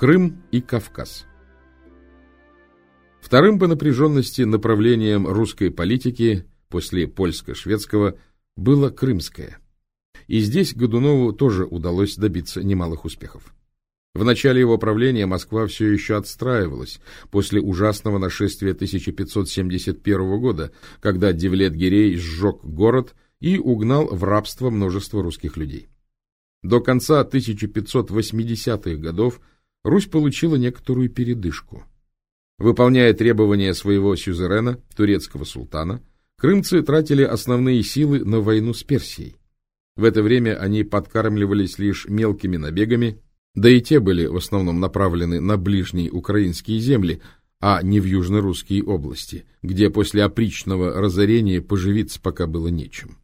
Крым и Кавказ. Вторым по напряженности направлением русской политики после польско-шведского было крымское. И здесь Годунову тоже удалось добиться немалых успехов. В начале его правления Москва все еще отстраивалась после ужасного нашествия 1571 года, когда Девлет-Гирей сжег город и угнал в рабство множество русских людей. До конца 1580-х годов Русь получила некоторую передышку. Выполняя требования своего сюзерена, турецкого султана, крымцы тратили основные силы на войну с Персией. В это время они подкармливались лишь мелкими набегами, да и те были в основном направлены на ближние украинские земли, а не в южно-русские области, где после опричного разорения поживиться пока было нечем.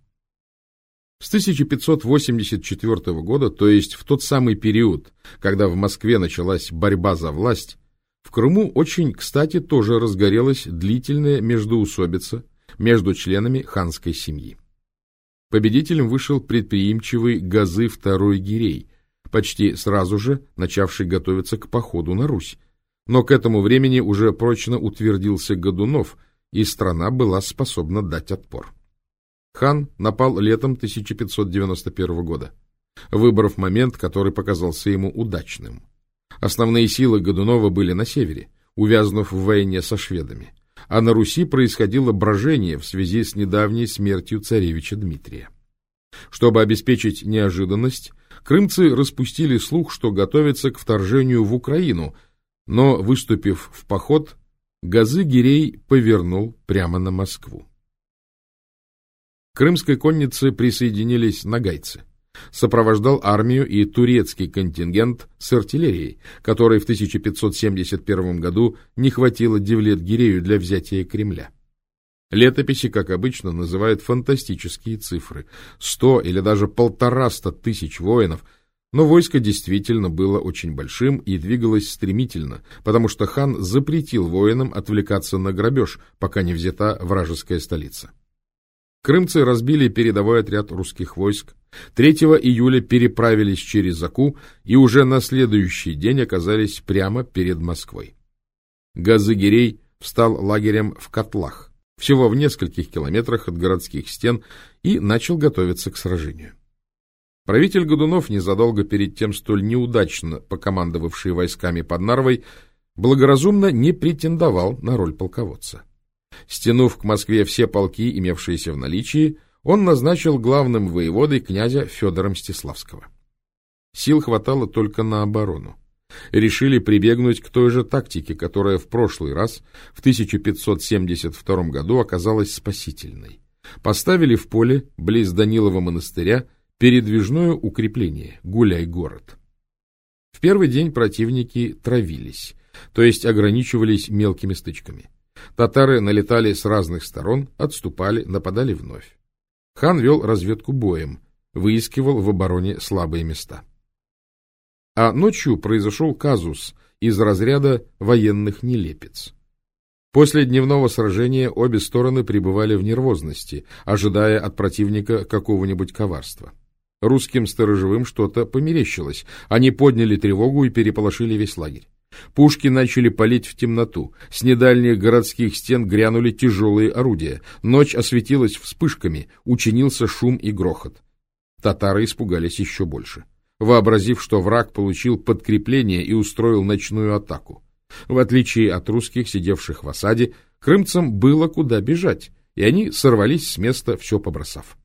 С 1584 года, то есть в тот самый период, когда в Москве началась борьба за власть, в Крыму очень, кстати, тоже разгорелась длительная междоусобица между членами ханской семьи. Победителем вышел предприимчивый Газы II Гирей, почти сразу же начавший готовиться к походу на Русь. Но к этому времени уже прочно утвердился Годунов, и страна была способна дать отпор. Хан напал летом 1591 года, выбрав момент, который показался ему удачным. Основные силы Годунова были на севере, увязнув в войне со шведами, а на Руси происходило брожение в связи с недавней смертью царевича Дмитрия. Чтобы обеспечить неожиданность, крымцы распустили слух, что готовятся к вторжению в Украину, но, выступив в поход, Газы-Гирей повернул прямо на Москву крымской коннице присоединились нагайцы. Сопровождал армию и турецкий контингент с артиллерией, которой в 1571 году не хватило Девлет-Гирею для взятия Кремля. Летописи, как обычно, называют фантастические цифры – сто или даже полтораста тысяч воинов, но войско действительно было очень большим и двигалось стремительно, потому что хан запретил воинам отвлекаться на грабеж, пока не взята вражеская столица. Крымцы разбили передовой отряд русских войск, 3 июля переправились через Аку и уже на следующий день оказались прямо перед Москвой. Газыгирей встал лагерем в Котлах, всего в нескольких километрах от городских стен, и начал готовиться к сражению. Правитель Годунов, незадолго перед тем столь неудачно покомандовавший войсками под Нарвой, благоразумно не претендовал на роль полководца. Стянув к Москве все полки, имевшиеся в наличии, он назначил главным воеводой князя Федора Мстиславского. Сил хватало только на оборону. Решили прибегнуть к той же тактике, которая в прошлый раз, в 1572 году, оказалась спасительной. Поставили в поле, близ Данилова монастыря, передвижное укрепление «Гуляй-город». В первый день противники травились, то есть ограничивались мелкими стычками. Татары налетали с разных сторон, отступали, нападали вновь. Хан вел разведку боем, выискивал в обороне слабые места. А ночью произошел казус из разряда военных нелепец. После дневного сражения обе стороны пребывали в нервозности, ожидая от противника какого-нибудь коварства. Русским сторожевым что-то померещилось. Они подняли тревогу и переполошили весь лагерь. Пушки начали палить в темноту. С недальних городских стен грянули тяжелые орудия. Ночь осветилась вспышками, учинился шум и грохот. Татары испугались еще больше, вообразив, что враг получил подкрепление и устроил ночную атаку. В отличие от русских, сидевших в осаде, крымцам было куда бежать, и они сорвались с места, все побросав.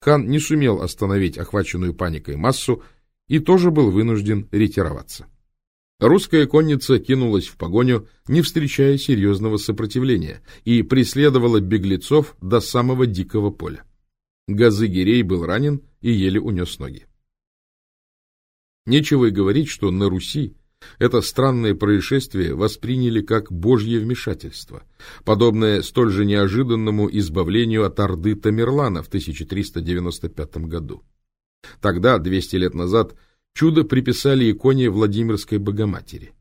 Хан не сумел остановить охваченную паникой массу и тоже был вынужден ретироваться. Русская конница кинулась в погоню, не встречая серьезного сопротивления, и преследовала беглецов до самого дикого поля. Газы-Гирей был ранен и еле унес ноги. Нечего и говорить, что на Руси это странное происшествие восприняли как божье вмешательство, подобное столь же неожиданному избавлению от Орды Тамерлана в 1395 году. Тогда, 200 лет назад, Чудо приписали иконе Владимирской Богоматери.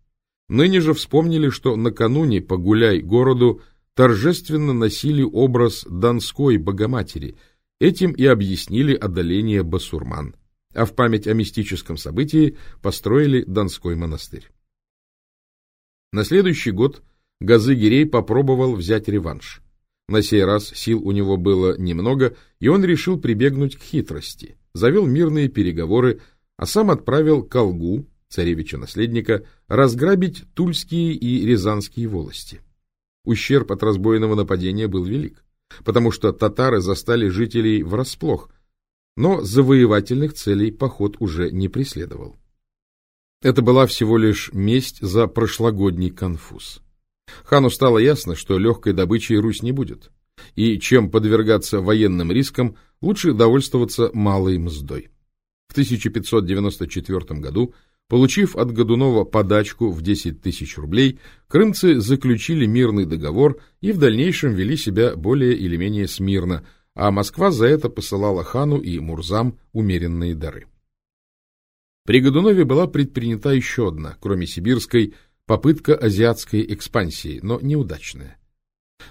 Ныне же вспомнили, что накануне по гуляй городу торжественно носили образ Донской Богоматери, этим и объяснили одоление басурман, а в память о мистическом событии построили Донской монастырь. На следующий год Газы-Гирей попробовал взять реванш. На сей раз сил у него было немного, и он решил прибегнуть к хитрости. Завел мирные переговоры, а сам отправил Колгу, царевича-наследника, разграбить Тульские и Рязанские волости. Ущерб от разбойного нападения был велик, потому что татары застали жителей врасплох, но завоевательных целей поход уже не преследовал. Это была всего лишь месть за прошлогодний конфуз. Хану стало ясно, что легкой добычей Русь не будет, и чем подвергаться военным рискам, лучше довольствоваться малой мздой. В 1594 году, получив от Годунова подачку в 10 тысяч рублей, крымцы заключили мирный договор и в дальнейшем вели себя более или менее смирно, а Москва за это посылала хану и Мурзам умеренные дары. При Годунове была предпринята еще одна, кроме сибирской, попытка азиатской экспансии, но неудачная.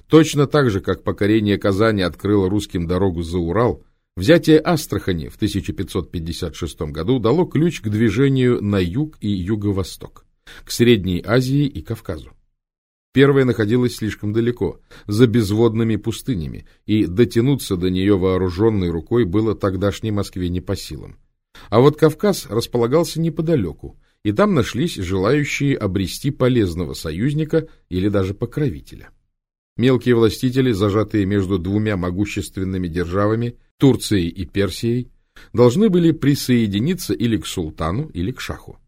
Точно так же, как покорение Казани открыло русским дорогу за Урал, взятие Астрахани в 1556 году дало ключ к движению на юг и юго-восток, к Средней Азии и Кавказу. Первая находилась слишком далеко, за безводными пустынями, и дотянуться до нее вооруженной рукой было тогдашней Москве не по силам. А вот Кавказ располагался неподалеку, и там нашлись желающие обрести полезного союзника или даже покровителя. Мелкие властители, зажатые между двумя могущественными державами, Турцией и Персией, должны были присоединиться или к султану, или к шаху.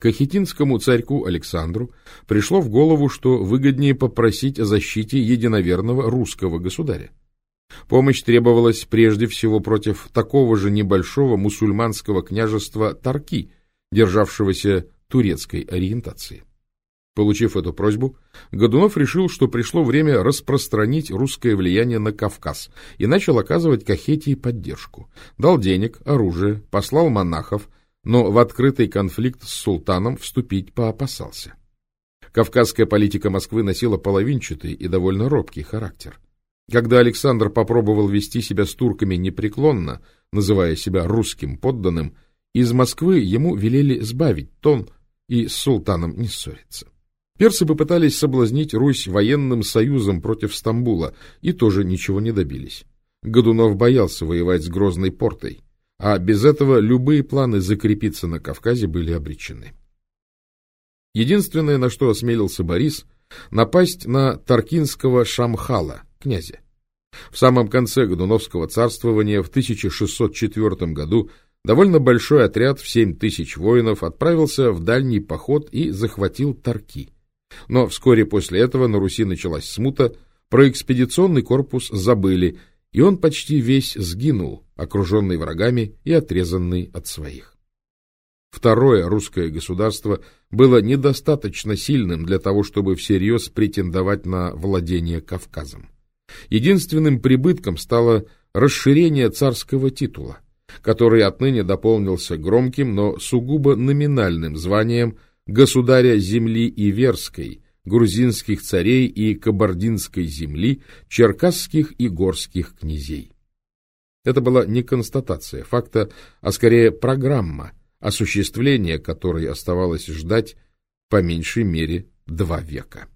Кахетинскому царьку Александру пришло в голову, что выгоднее попросить о защите единоверного русского государя. Помощь требовалась прежде всего против такого же небольшого мусульманского княжества Тарки, державшегося турецкой ориентации. Получив эту просьбу, Годунов решил, что пришло время распространить русское влияние на Кавказ и начал оказывать Кахетии поддержку. Дал денег, оружие, послал монахов, но в открытый конфликт с султаном вступить поопасался. Кавказская политика Москвы носила половинчатый и довольно робкий характер. Когда Александр попробовал вести себя с турками непреклонно, называя себя русским подданным, из Москвы ему велели сбавить тон и с султаном не ссориться. Персы попытались соблазнить Русь военным союзом против Стамбула и тоже ничего не добились. Годунов боялся воевать с Грозной портой, а без этого любые планы закрепиться на Кавказе были обречены. Единственное, на что осмелился Борис, напасть на Таркинского Шамхала, князя. В самом конце Годуновского царствования в 1604 году довольно большой отряд в 7 тысяч воинов отправился в дальний поход и захватил Тарки. Но вскоре после этого на Руси началась смута, про экспедиционный корпус забыли, и он почти весь сгинул, окруженный врагами и отрезанный от своих. Второе русское государство было недостаточно сильным для того, чтобы всерьез претендовать на владение Кавказом. Единственным прибытком стало расширение царского титула, который отныне дополнился громким, но сугубо номинальным званием государя земли Иверской, грузинских царей и кабардинской земли, черкасских и горских князей. Это была не констатация факта, а скорее программа, осуществление которой оставалось ждать по меньшей мере два века.